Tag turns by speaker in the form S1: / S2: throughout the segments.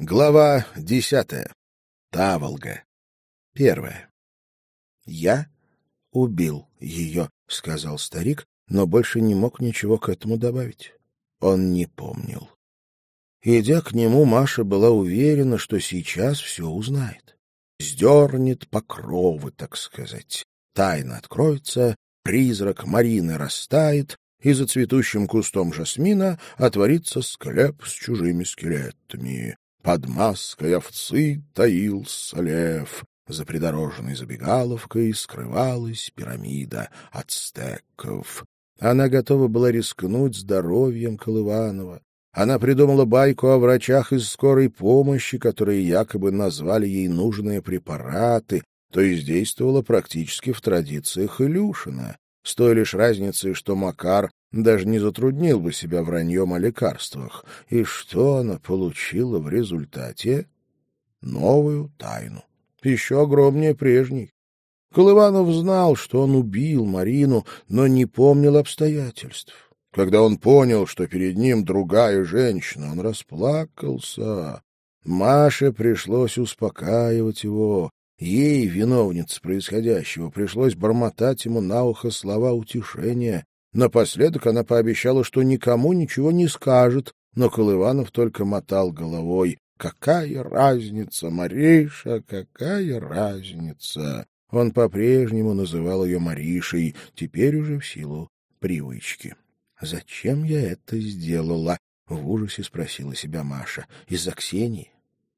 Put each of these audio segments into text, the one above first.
S1: Глава десятая. Таволга. Первая. «Я убил ее», — сказал старик, но больше не мог ничего к этому добавить. Он не помнил. Идя к нему, Маша была уверена, что сейчас все узнает. Сдернет покровы, так сказать. Тайна откроется, призрак Марины растает, и за цветущим кустом жасмина отворится склеп с чужими скелетами. Под маской овцы таился лев. За придорожной забегаловкой скрывалась пирамида ацтеков. Она готова была рискнуть здоровьем Колыванова. Она придумала байку о врачах из скорой помощи, которые якобы назвали ей нужные препараты, то есть действовала практически в традициях Илюшина, с той лишь разницей, что Макар даже не затруднил бы себя враньем о лекарствах. И что она получила в результате? Новую тайну, еще огромнее прежней. Колыванов знал, что он убил Марину, но не помнил обстоятельств. Когда он понял, что перед ним другая женщина, он расплакался. Маше пришлось успокаивать его. Ей, виновнице происходящего, пришлось бормотать ему на ухо слова утешения. Напоследок она пообещала, что никому ничего не скажет, но Колыванов только мотал головой. «Какая разница, Мариша, какая разница?» Он по-прежнему называл ее Маришей, теперь уже в силу привычки. «Зачем я это сделала?» — в ужасе спросила себя Маша. «Из-за Ксении?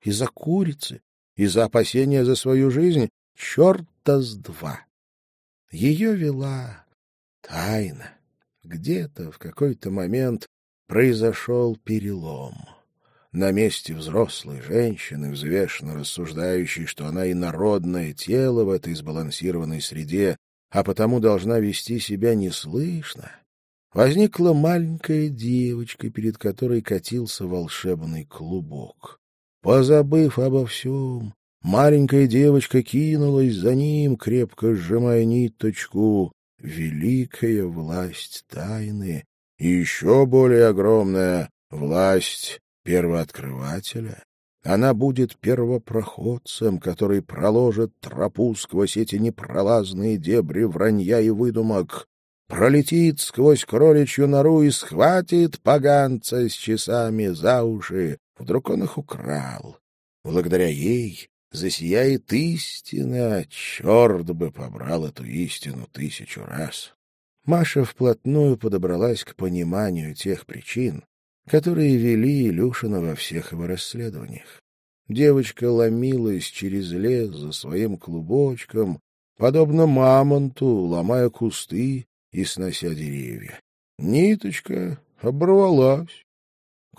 S1: Из-за курицы? Из-за опасения за свою жизнь? Черта с два!» Ее вела тайна. Где-то в какой-то момент произошел перелом. На месте взрослой женщины, взвешенно рассуждающей, что она инородное тело в этой сбалансированной среде, а потому должна вести себя неслышно, возникла маленькая девочка, перед которой катился волшебный клубок. Позабыв обо всем, маленькая девочка кинулась за ним, крепко сжимая ниточку великая власть тайны и еще более огромная власть первооткрывателя. Она будет первопроходцем, который проложит тропу сквозь эти непролазные дебри вранья и выдумок, пролетит сквозь кроличью нору и схватит поганца с часами за уши. Вдруг он их украл. Благодаря ей засияет истина, черт бы побрал эту истину тысячу раз. Маша вплотную подобралась к пониманию тех причин, которые вели Илюшина во всех его расследованиях. Девочка ломилась через лес за своим клубочком, подобно мамонту, ломая кусты и снося деревья. Ниточка оборвалась.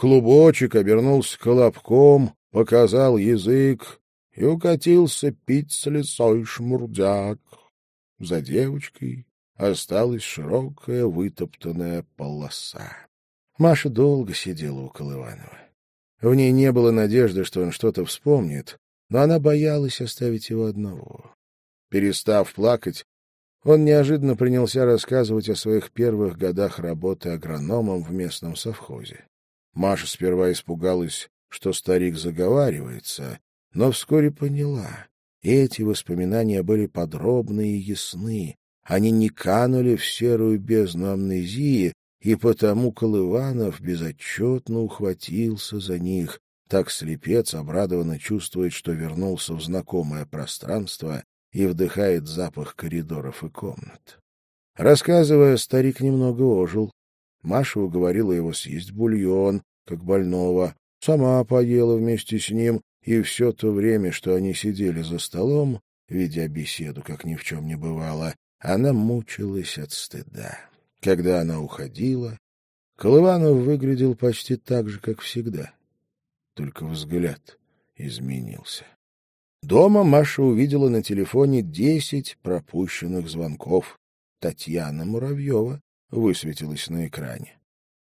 S1: Клубочек обернулся колобком, показал язык, и укатился пить с лесой шмурдяк. За девочкой осталась широкая вытоптанная полоса. Маша долго сидела у Колыванова. В ней не было надежды, что он что-то вспомнит, но она боялась оставить его одного. Перестав плакать, он неожиданно принялся рассказывать о своих первых годах работы агрономом в местном совхозе. Маша сперва испугалась, что старик заговаривается, но вскоре поняла. Эти воспоминания были подробны и ясны. Они не канули в серую бездну амнезии, и потому Колыванов безотчетно ухватился за них. Так слепец обрадованно чувствует, что вернулся в знакомое пространство и вдыхает запах коридоров и комнат. Рассказывая, старик немного ожил. Маша уговорила его съесть бульон, как больного, сама поела вместе с ним, и все то время, что они сидели за столом, ведя беседу, как ни в чем не бывало, она мучилась от стыда. Когда она уходила, Колыванов выглядел почти так же, как всегда. Только взгляд изменился. Дома Маша увидела на телефоне десять пропущенных звонков. Татьяна Муравьева высветилась на экране.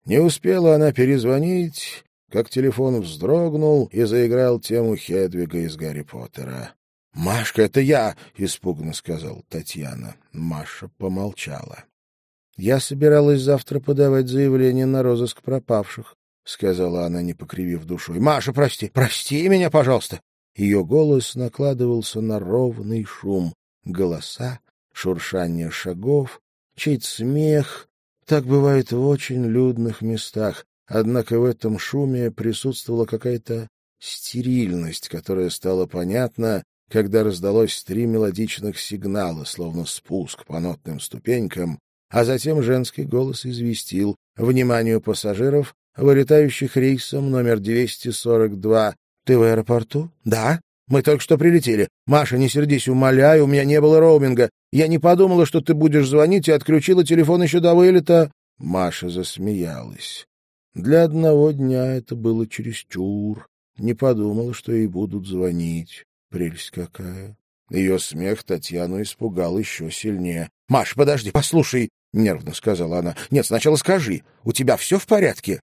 S1: Не успела она перезвонить, как телефон вздрогнул и заиграл тему Хедвига из Гарри Поттера. — Машка, это я! — испуганно сказал Татьяна. Маша помолчала. — Я собиралась завтра подавать заявление на розыск пропавших. — сказала она, не покривив душой. — Маша, прости, прости меня, пожалуйста. Ее голос накладывался на ровный шум. Голоса, шуршание шагов, чей-то смех. Так бывает в очень людных местах. Однако в этом шуме присутствовала какая-то стерильность, которая стала понятна, когда раздалось три мелодичных сигнала, словно спуск по нотным ступенькам, а затем женский голос известил вниманию пассажиров, вылетающих рейсом номер 242. «Ты в аэропорту?» «Да. Мы только что прилетели. Маша, не сердись, умоляю, у меня не было роуминга. Я не подумала, что ты будешь звонить, и отключила телефон еще до вылета». Маша засмеялась. Для одного дня это было чересчур. Не подумала, что ей будут звонить. Прелесть какая! Ее смех Татьяну испугал еще сильнее. — Маш, подожди, послушай, — нервно сказала она. — Нет, сначала скажи, у тебя все в порядке?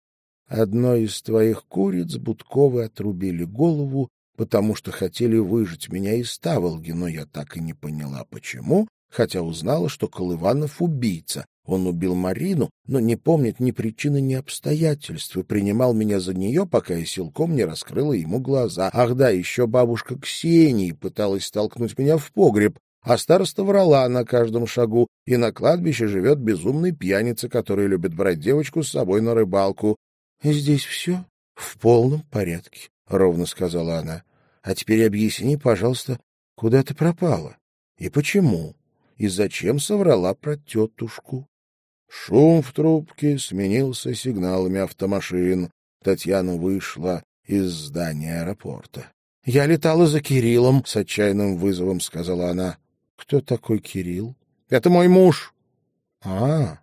S1: Одной из твоих куриц Будковы отрубили голову, потому что хотели выжить меня из Таволги, но я так и не поняла, почему, хотя узнала, что Колыванов убийца. Он убил Марину, но не помнит ни причины, ни обстоятельств, и принимал меня за нее, пока я силком не раскрыла ему глаза. Ах да, еще бабушка Ксении пыталась столкнуть меня в погреб, а староста врала на каждом шагу, и на кладбище живет безумный пьяница, который любит брать девочку с собой на рыбалку. — Здесь все в полном порядке, — ровно сказала она. — А теперь объясни, пожалуйста, куда ты пропала и почему, и зачем соврала про тетушку. Шум в трубке сменился сигналами автомашин. Татьяна вышла из здания аэропорта. — Я летала за Кириллом, — с отчаянным вызовом сказала она. — Кто такой Кирилл? — Это мой муж. — А,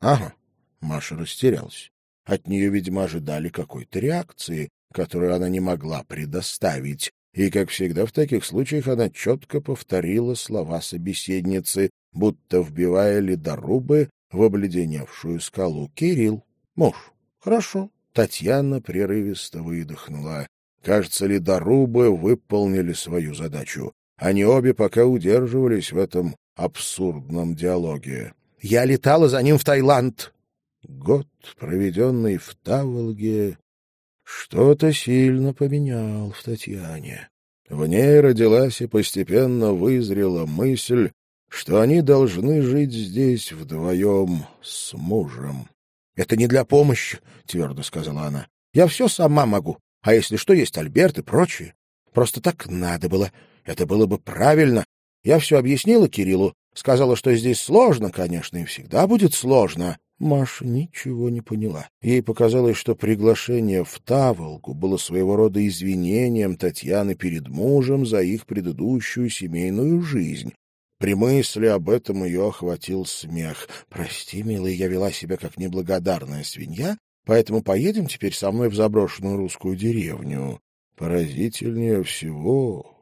S1: ага. Маша растерялась. От нее, видимо, ожидали какой-то реакции, которую она не могла предоставить. И, как всегда в таких случаях, она четко повторила слова собеседницы, будто вбивая ледорубы в обледеневшую скалу. «Кирилл, муж, хорошо». Татьяна прерывисто выдохнула. Кажется, ледорубы выполнили свою задачу. Они обе пока удерживались в этом абсурдном диалоге. «Я летала за ним в Таиланд!» Год, проведенный в Таволге, что-то сильно поменял в Татьяне. В ней родилась и постепенно вызрела мысль, что они должны жить здесь вдвоем с мужем. — Это не для помощи, — твердо сказала она. — Я все сама могу. А если что, есть Альберт и прочие. Просто так надо было. Это было бы правильно. Я все объяснила Кириллу, сказала, что здесь сложно, конечно, и всегда будет сложно. Маша ничего не поняла. Ей показалось, что приглашение в Таволгу было своего рода извинением Татьяны перед мужем за их предыдущую семейную жизнь. При мысли об этом ее охватил смех. «Прости, милый, я вела себя как неблагодарная свинья, поэтому поедем теперь со мной в заброшенную русскую деревню». Поразительнее всего,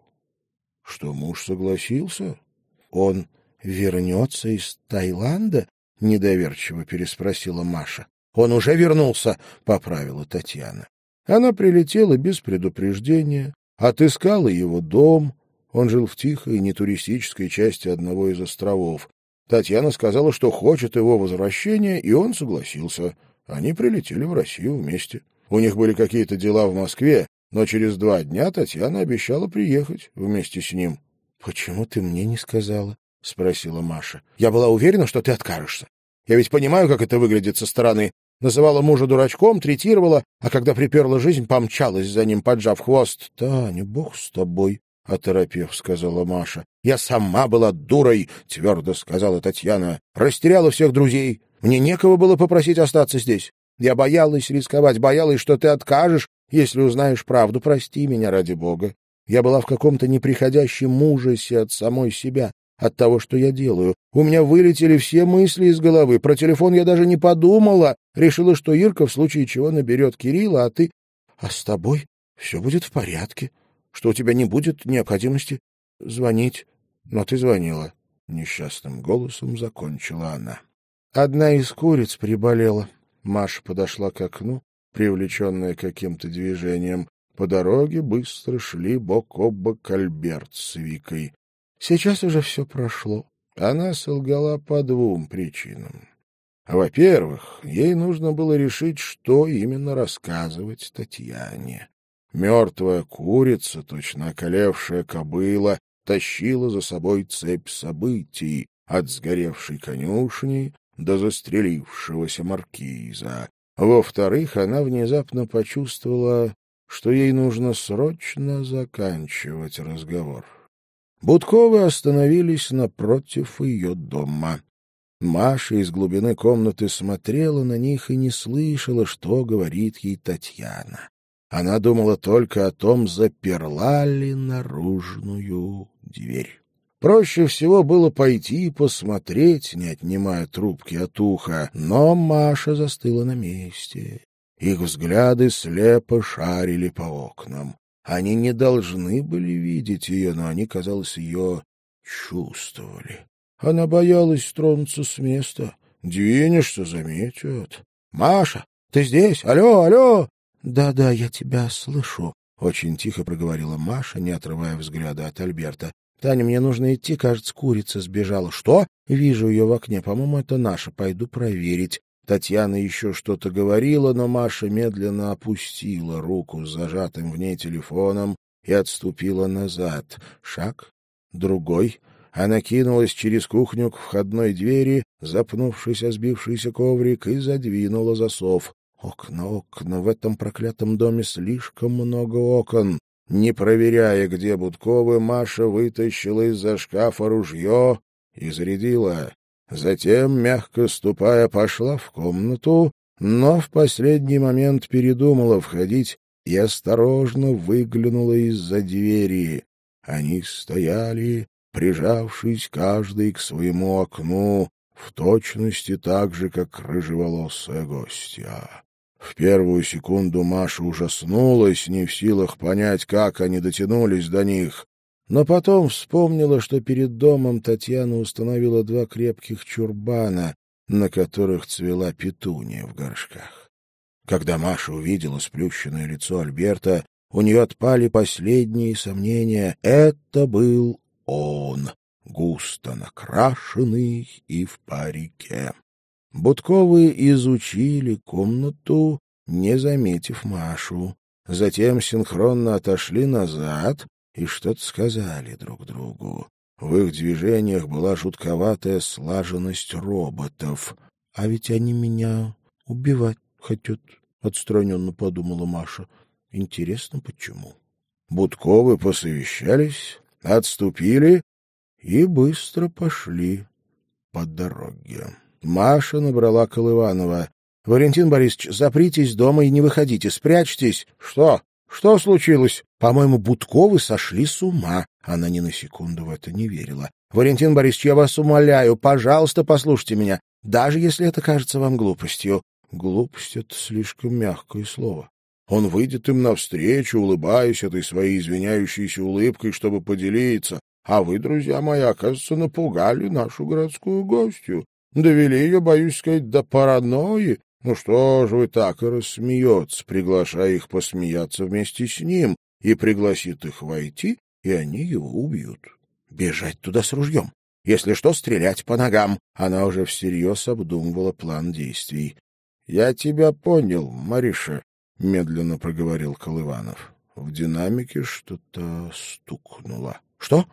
S1: что муж согласился. Он вернется из Таиланда? — недоверчиво переспросила Маша. — Он уже вернулся, — поправила Татьяна. Она прилетела без предупреждения, отыскала его дом, он жил в тихой, нетуристической части одного из островов. Татьяна сказала, что хочет его возвращения, и он согласился. Они прилетели в Россию вместе. У них были какие-то дела в Москве, но через два дня Татьяна обещала приехать вместе с ним. — Почему ты мне не сказала? — спросила Маша. — Я была уверена, что ты откажешься. Я ведь понимаю, как это выглядит со стороны. Называла мужа дурачком, третировала, а когда приперла жизнь, помчалась за ним, поджав хвост. — Таня, бог с тобой, — оторопев, сказала Маша. — Я сама была дурой, — твердо сказала Татьяна. — Растеряла всех друзей. Мне некого было попросить остаться здесь. Я боялась рисковать, боялась, что ты откажешь, если узнаешь правду. Прости меня ради бога. Я была в каком-то неприходящем ужасе от самой себя, от того, что я делаю. У меня вылетели все мысли из головы. Про телефон я даже не подумала. Решила, что Ирка в случае чего наберет Кирилла, а ты... А с тобой все будет в порядке что у тебя не будет необходимости звонить. Но ты звонила. Несчастным голосом закончила она. Одна из куриц приболела. Маша подошла к окну, привлеченная каким-то движением. По дороге быстро шли бок о бок Альберт с Викой. Сейчас уже все прошло. Она солгала по двум причинам. Во-первых, ей нужно было решить, что именно рассказывать Татьяне. Мертвая курица, точно околевшая кобыла, тащила за собой цепь событий от сгоревшей конюшни до застрелившегося маркиза. Во-вторых, она внезапно почувствовала, что ей нужно срочно заканчивать разговор. Будковы остановились напротив ее дома. Маша из глубины комнаты смотрела на них и не слышала, что говорит ей Татьяна. Она думала только о том, заперла ли наружную дверь. Проще всего было пойти и посмотреть, не отнимая трубки от уха, но Маша застыла на месте. Их взгляды слепо шарили по окнам. Они не должны были видеть ее, но они, казалось, ее чувствовали. Она боялась тронуться с места. Двинешься — заметят. — Маша, ты здесь? Алло, алло! «Да, — Да-да, я тебя слышу, — очень тихо проговорила Маша, не отрывая взгляда от Альберта. — Таня, мне нужно идти, кажется, курица сбежала. — Что? — Вижу ее в окне. По-моему, это наша. Пойду проверить. Татьяна еще что-то говорила, но Маша медленно опустила руку с зажатым в ней телефоном и отступила назад. Шаг, другой. Она кинулась через кухню к входной двери, запнувшись о сбившийся коврик, и задвинула засов. Окна, окна, в этом проклятом доме слишком много окон. Не проверяя, где Будковы, Маша вытащила из-за шкафа ружье и зарядила. Затем, мягко ступая, пошла в комнату, но в последний момент передумала входить и осторожно выглянула из-за двери. Они стояли, прижавшись каждый к своему окну, в точности так же, как рыжеволосая гостья. В первую секунду Маша ужаснулась, не в силах понять, как они дотянулись до них, но потом вспомнила, что перед домом Татьяна установила два крепких чурбана, на которых цвела петуния в горшках. Когда Маша увидела сплющенное лицо Альберта, у нее отпали последние сомнения. Это был он, густо накрашенный и в парике. Будковы изучили комнату, не заметив Машу. Затем синхронно отошли назад и что-то сказали друг другу. В их движениях была жутковатая слаженность роботов. — А ведь они меня убивать хотят, — отстраненно подумала Маша. — Интересно, почему? Будковы посовещались, отступили и быстро пошли по дороге. Маша набрала Колыванова. — Валентин Борисович, запритесь дома и не выходите, спрячьтесь. — Что? Что случилось? По-моему, Будковы сошли с ума. Она ни на секунду в это не верила. — Валентин Борисович, я вас умоляю, пожалуйста, послушайте меня, даже если это кажется вам глупостью. Глупость — это слишком мягкое слово. Он выйдет им навстречу, улыбаясь этой своей извиняющейся улыбкой, чтобы поделиться. А вы, друзья мои, оказывается, напугали нашу городскую гостью. Довели ее, боюсь сказать, до паранойи. Ну что ж вы так и рассмеется, приглашая их посмеяться вместе с ним, и пригласит их войти, и они его убьют. Бежать туда с ружьем. Если что, стрелять по ногам. Она уже всерьез обдумывала план действий. — Я тебя понял, Мариша, — медленно проговорил Колыванов. В динамике что-то стукнуло. — Что?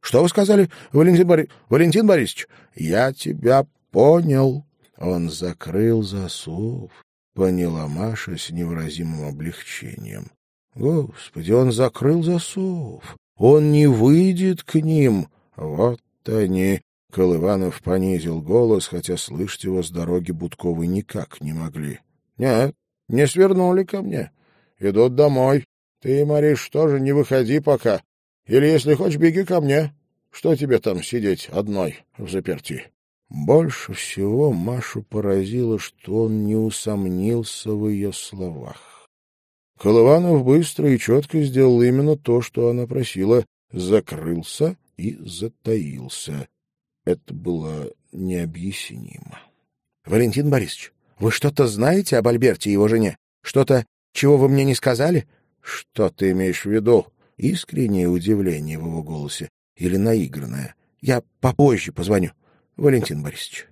S1: Что вы сказали, Валентин, Бори... Валентин Борисович? — Я тебя понял. Он закрыл засов, поняла Маша с невыразимым облегчением. Господи, он закрыл засов. Он не выйдет к ним. Вот они. Колыванов понизил голос, хотя слышать его с дороги Будковой никак не могли. — Нет, не свернули ко мне. Идут домой. Ты, Мариш, тоже не выходи пока. Или, если хочешь, беги ко мне. Что тебе там сидеть одной в заперти? Больше всего Машу поразило, что он не усомнился в ее словах. Колыванов быстро и четко сделал именно то, что она просила, закрылся и затаился. Это было необъяснимо. — Валентин Борисович, вы что-то знаете об Альберте и его жене? Что-то, чего вы мне не сказали? — Что ты имеешь в виду? Искреннее удивление в его голосе или наигранное. — Я попозже позвоню. Валентин Борисович.